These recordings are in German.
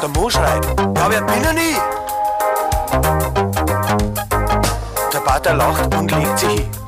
Der Mo schreit, ja, wer bin ich? Der Pater lacht und legt sich hin.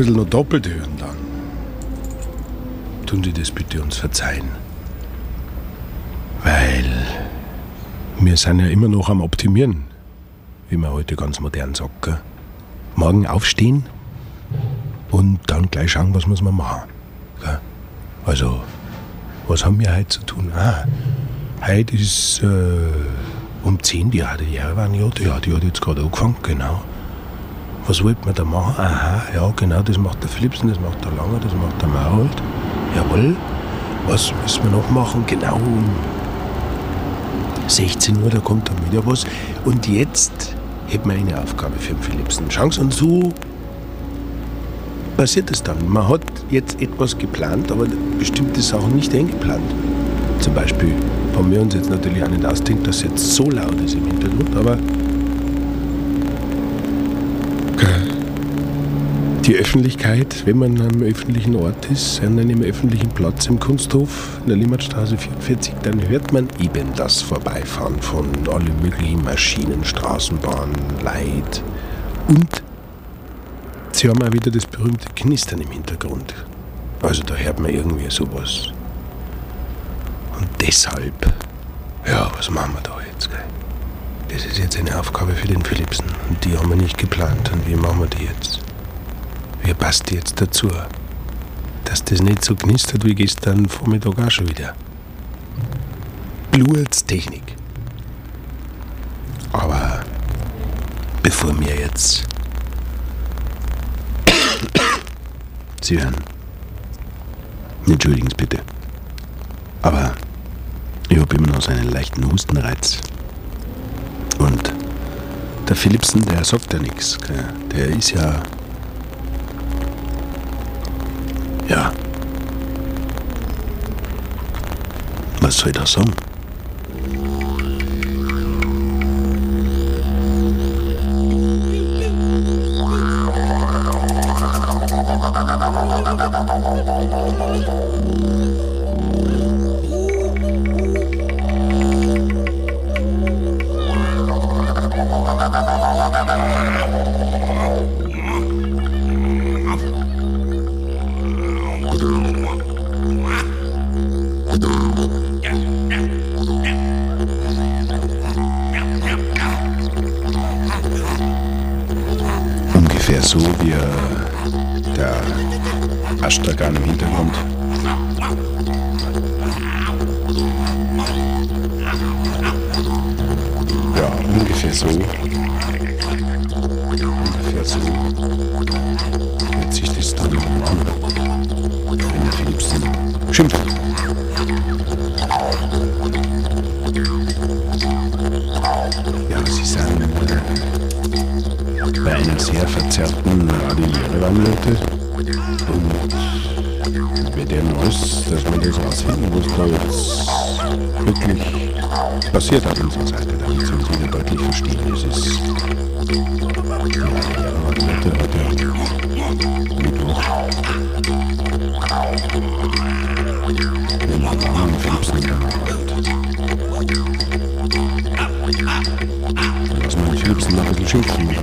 Bisschen noch doppelt hören, dann tun Sie das bitte uns verzeihen. Weil wir sind ja immer noch am Optimieren, wie man heute ganz modern sagt. Gell? Morgen aufstehen und dann gleich schauen, was muss man machen. Gell? Also, was haben wir heute zu tun? Ah, heute ist äh, um 10 die Radio Jerewan, ja, die, ja, die hat jetzt gerade angefangen, genau. Was wollte man da machen? Aha, ja, genau, das macht der Philipsen, das macht der Langer, das macht der Maurold. Jawohl. Was müssen wir noch machen? Genau um 16 Uhr, da kommt dann wieder was. Und jetzt hätten wir eine Aufgabe für den Philipsen. Schauen Sie, und so passiert es dann. Man hat jetzt etwas geplant, aber bestimmte Sachen nicht eingeplant. Zum Beispiel haben wir uns jetzt natürlich auch nicht ausdenkt, dass es jetzt so laut ist im Hintergrund, aber die Öffentlichkeit, wenn man am öffentlichen Ort ist, an einem öffentlichen Platz im Kunsthof in der Limmatstraße 44, dann hört man eben das Vorbeifahren von allen möglichen Maschinen, Straßenbahnen, Leid. Und sie haben auch wieder das berühmte Knistern im Hintergrund. Also da hört man irgendwie sowas. Und deshalb, ja, was machen wir da jetzt? Das ist jetzt eine Aufgabe für den Philipsen. Und die haben wir nicht geplant. Und wie machen wir die jetzt? Wie passt jetzt dazu? Dass das nicht so knistert wie gestern Vormittag auch schon wieder. Blurztechnik. Aber bevor wir jetzt Sie hören. Entschuldigen Sie bitte. Aber ich habe immer noch so einen leichten Hustenreiz. Und der Philipsen, der sagt ja nichts. Der ist ja. Ja. Was soll ich da sagen? Ungefähr so. Ungefähr so. Hört sich das dann an, der Philipsen schimpft. Ja, Sie sind bei einer sehr verzerrten Radiojerewan-Leute und wir werden alles, dass wir das rausfinden, was da jetzt wirklich passiert hat unserer Seite, damit Sie uns wieder deutlich verstehen. Es ist die Radiojerewan-Leute heute Mittwoch. Der. Lass mal den Philipsen noch ein bisschen schimpfen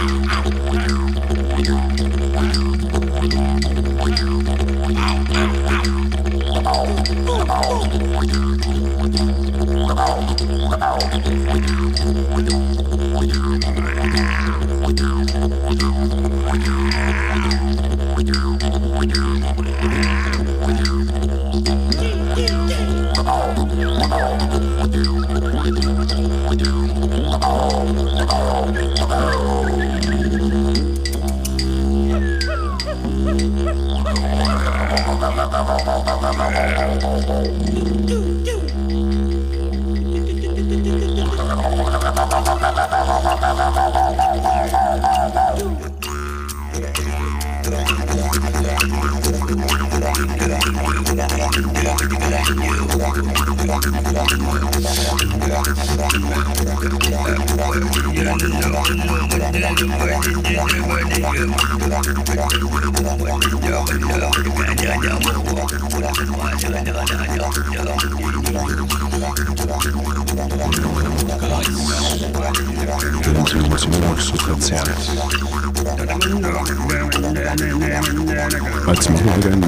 Ow, ow, ow. Je monte les voix sur moi sont très Jetzt machen wir ein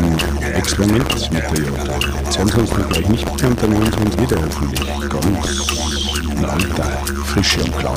Experiment mit der Jota. 22. gleich nicht bekannt, dann 29 wieder öffentlich. Ganz ein alter, frische und klar.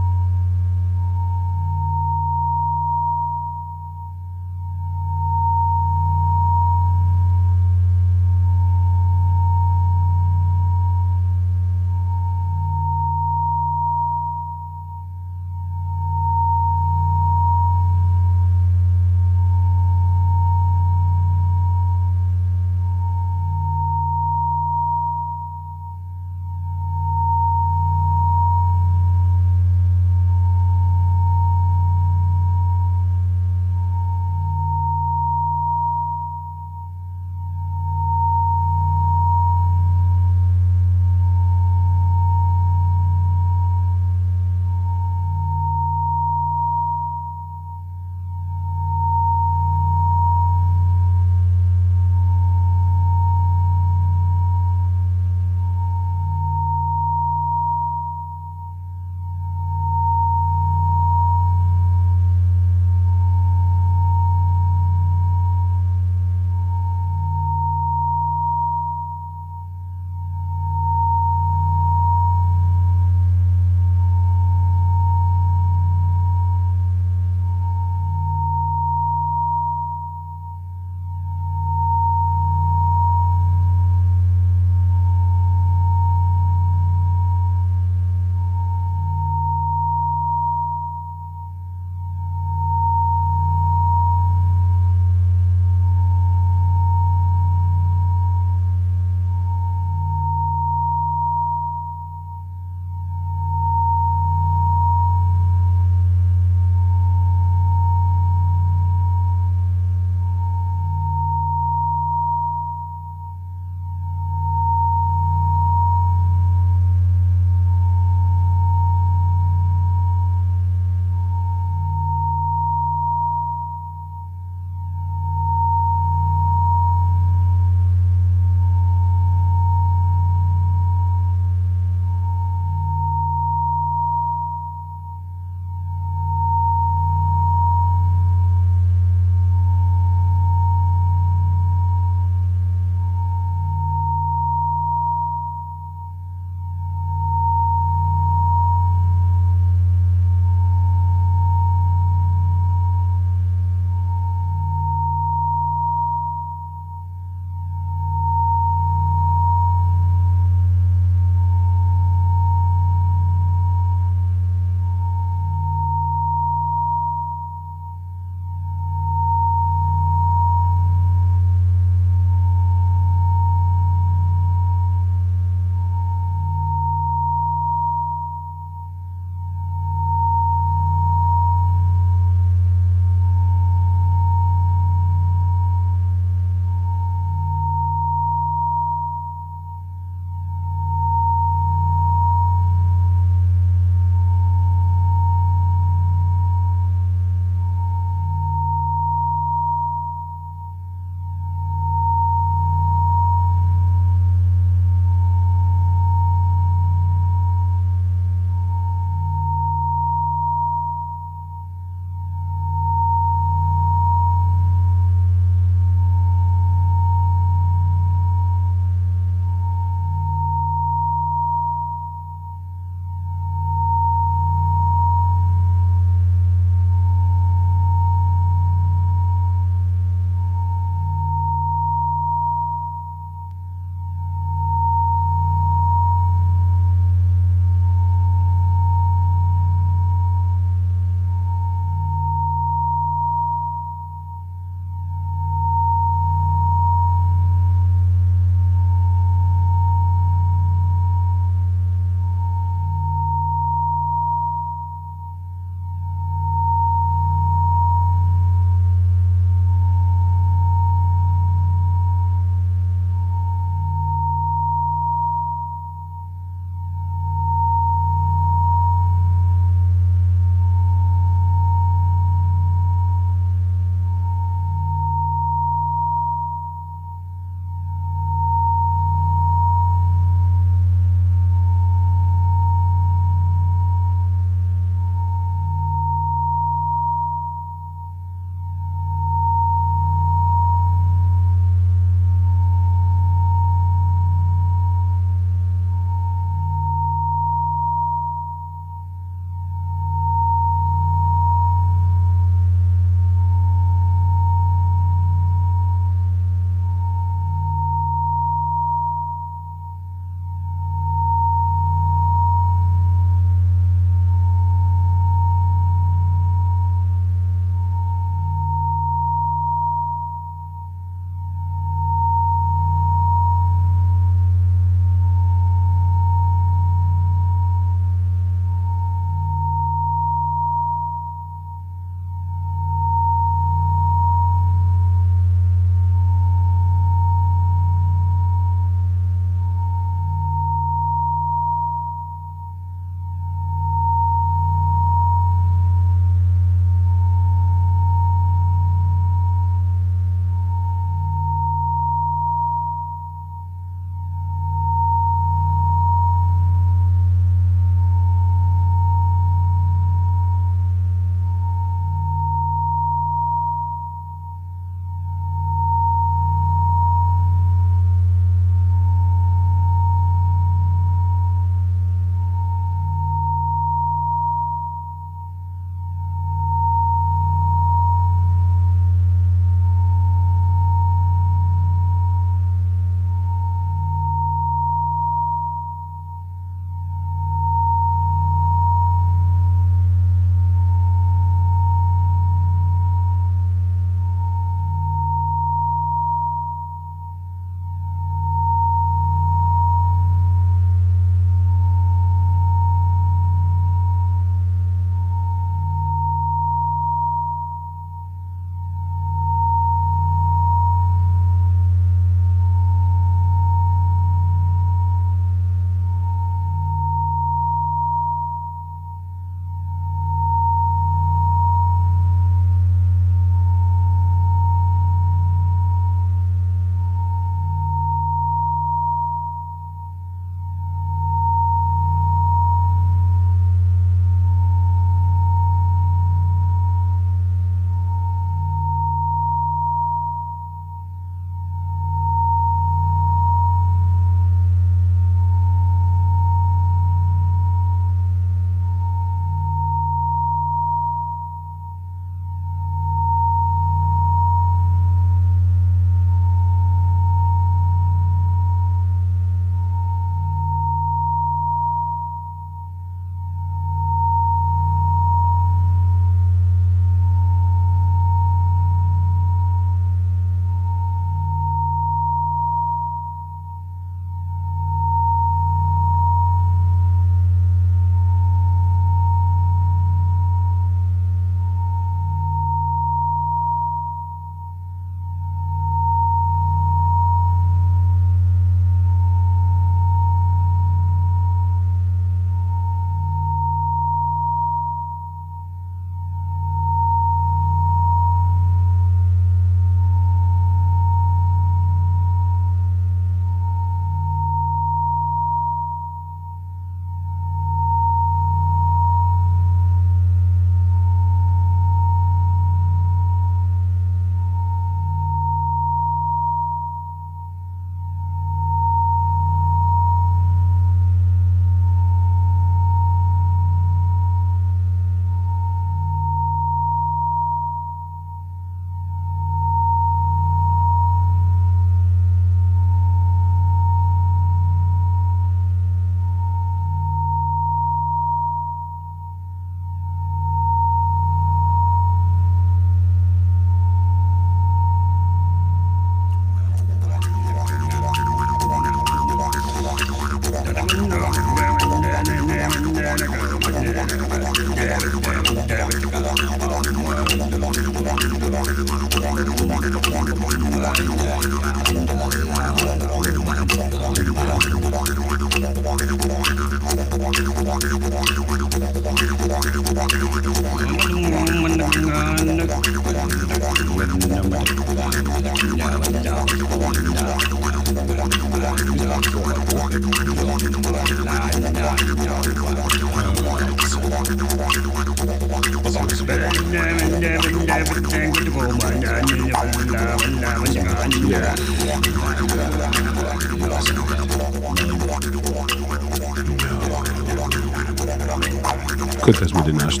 Gut, dass wir den haben.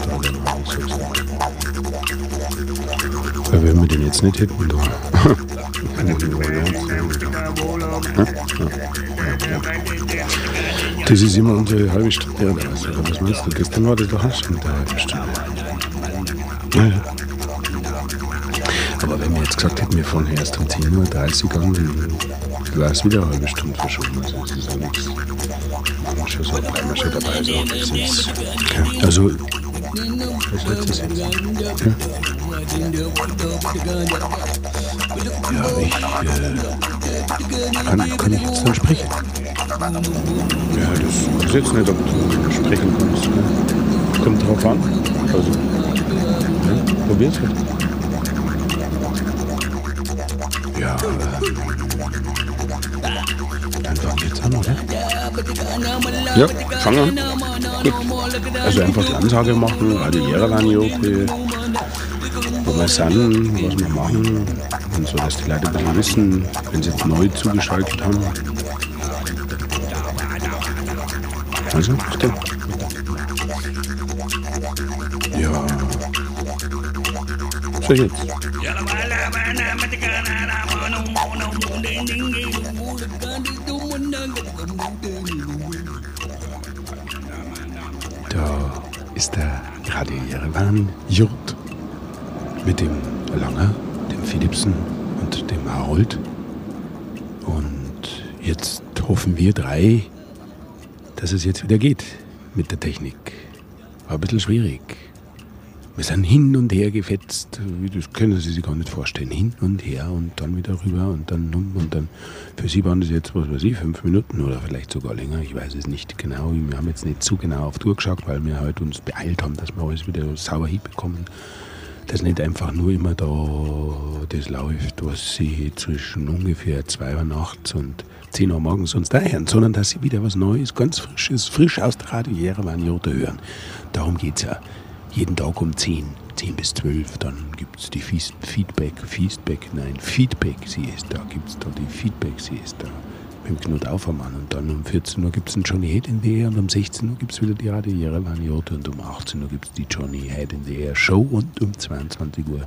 Weil wenn wir den jetzt nicht hätten, da. Das ist immer unsere halbe Stunde. Ja, was meinst du? Gestern war das doch auch schon eine halbe Stunde. Ja. Jetzt gesagt hätten, wir fahren erst um 10.30 Uhr an, dann wäre es wieder eine halbe Stunde verschoben. Also das ist ja nichts. Schon so dreimal schon dabei sein. Das ist, ja. Also, was wird das jetzt? Ja, ja ich äh, kann, kann ich jetzt dann sprechen. Ja, das ist jetzt nicht, ob du sprechen kannst. Ne? Kommt drauf an. Also, ja, probier's halt. Ja, wir jetzt an, oder? Ja, fangen an. Gut. Also einfach die Ansage machen, Radio Jerewan-Joke, wo wir sind, was wir machen und so, dass die Leute ein wissen, wenn sie jetzt neu zugeschaltet haben. Also, bitte. Ja. So jetzt. Jerewan Jurt mit dem Langer, dem Philipsen und dem Harold. Und jetzt hoffen wir drei, dass es jetzt wieder geht mit der Technik. War ein bisschen schwierig. Wir sind hin und her gefetzt, das können Sie sich gar nicht vorstellen. Hin und her und dann wieder rüber und dann um und dann. Für Sie waren das jetzt, was weiß ich, fünf Minuten oder vielleicht sogar länger. Ich weiß es nicht genau. Wir haben jetzt nicht zu genau auf Tour geschaut, weil wir halt uns beeilt haben, dass wir alles wieder sauber hinbekommen. Dass nicht einfach nur immer da das läuft, was Sie zwischen ungefähr zwei Uhr nachts und 10 Uhr morgens uns da hören, sondern dass Sie wieder was Neues, ganz Frisches, frisch aus der Radio Jerewan Jota hören. Darum geht es ja jeden Tag um 10, 10 bis 12. Dann gibt es die Feedback, Feedback, nein, Feedback, sie ist da, gibt es da die Feedback, sie ist da. Mit dem Knut Aufermann. Und dann um 14 Uhr gibt es einen Johnny Head in the Air und um 16 Uhr gibt es wieder die Radio Jerewan Jota und um 18 Uhr gibt es die Johnny Head in the Air Show und um 22 Uhr